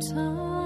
time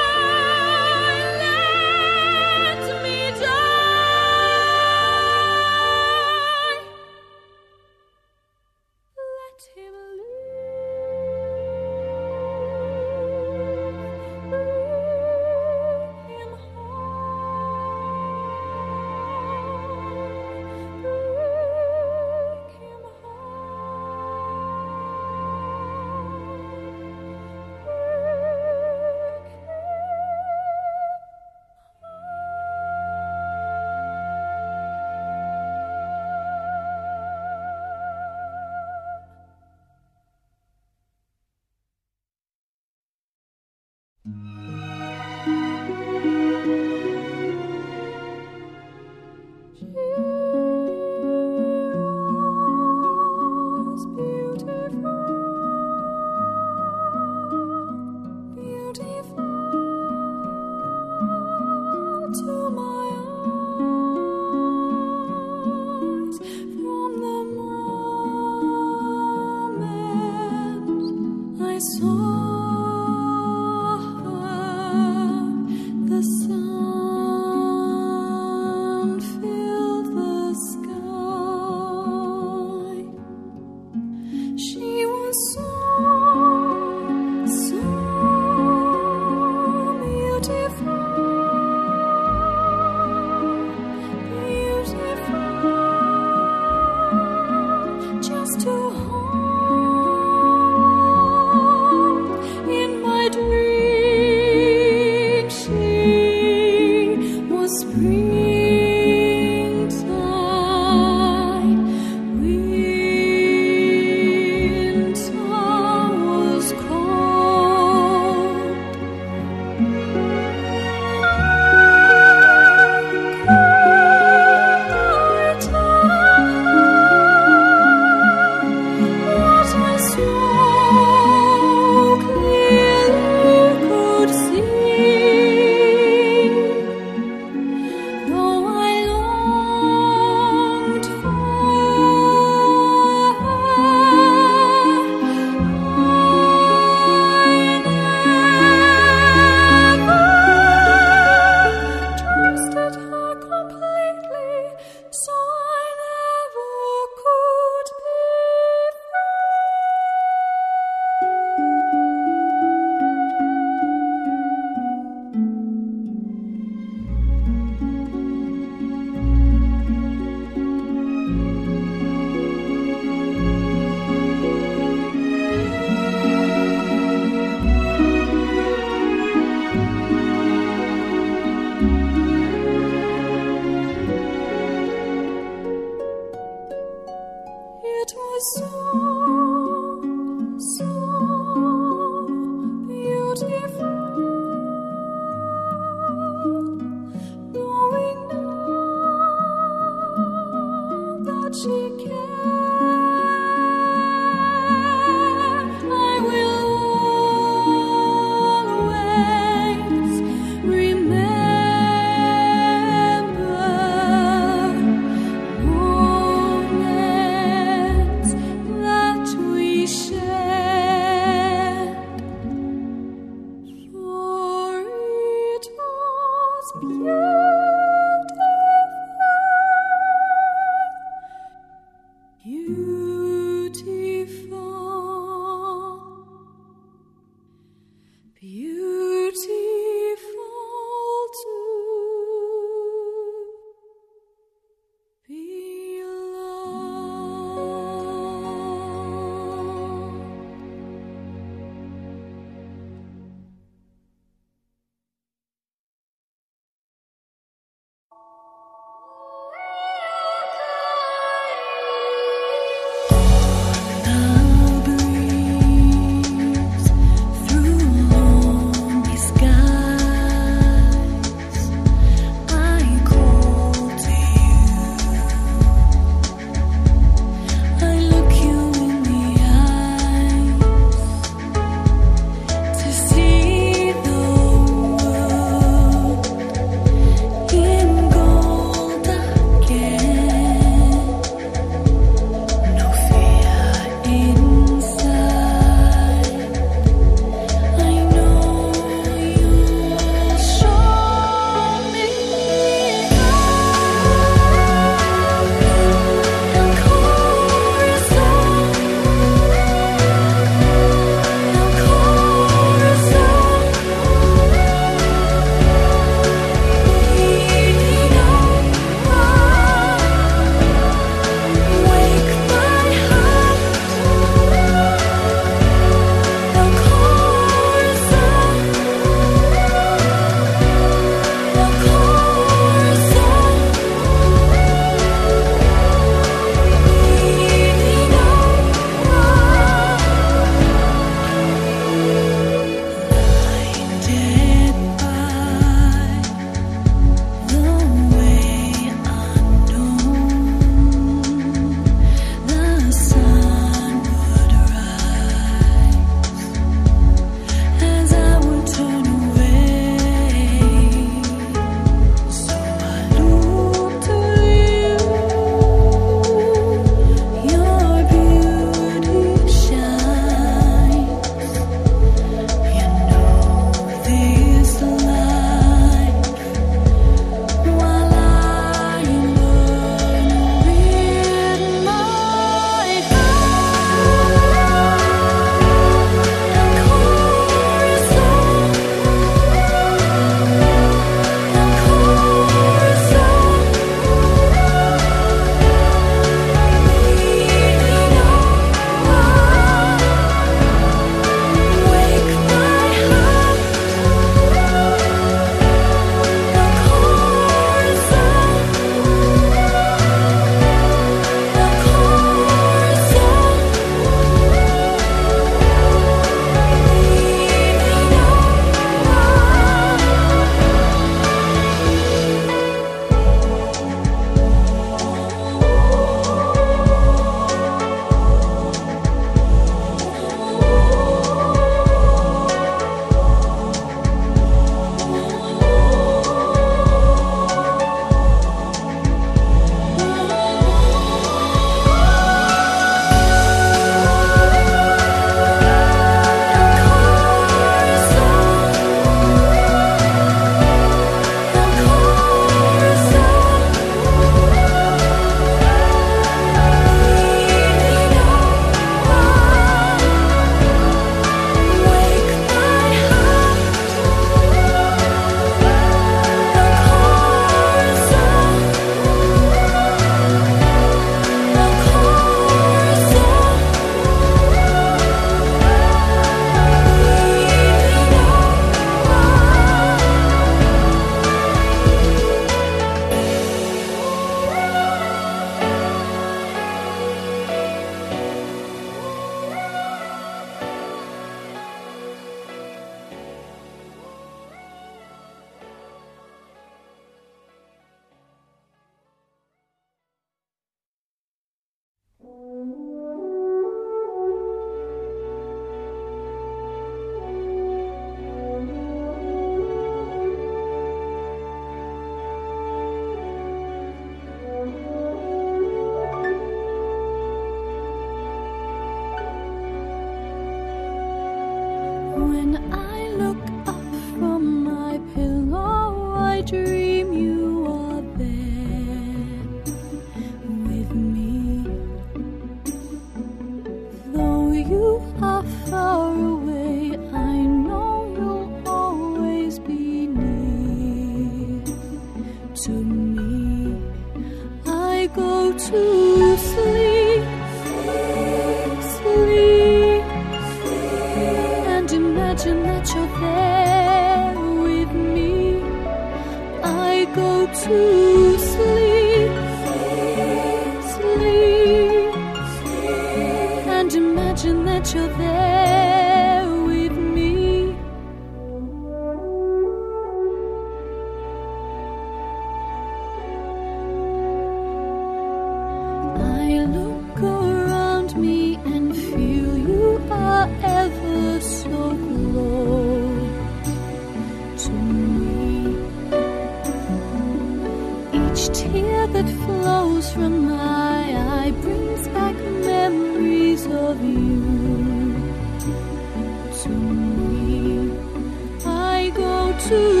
to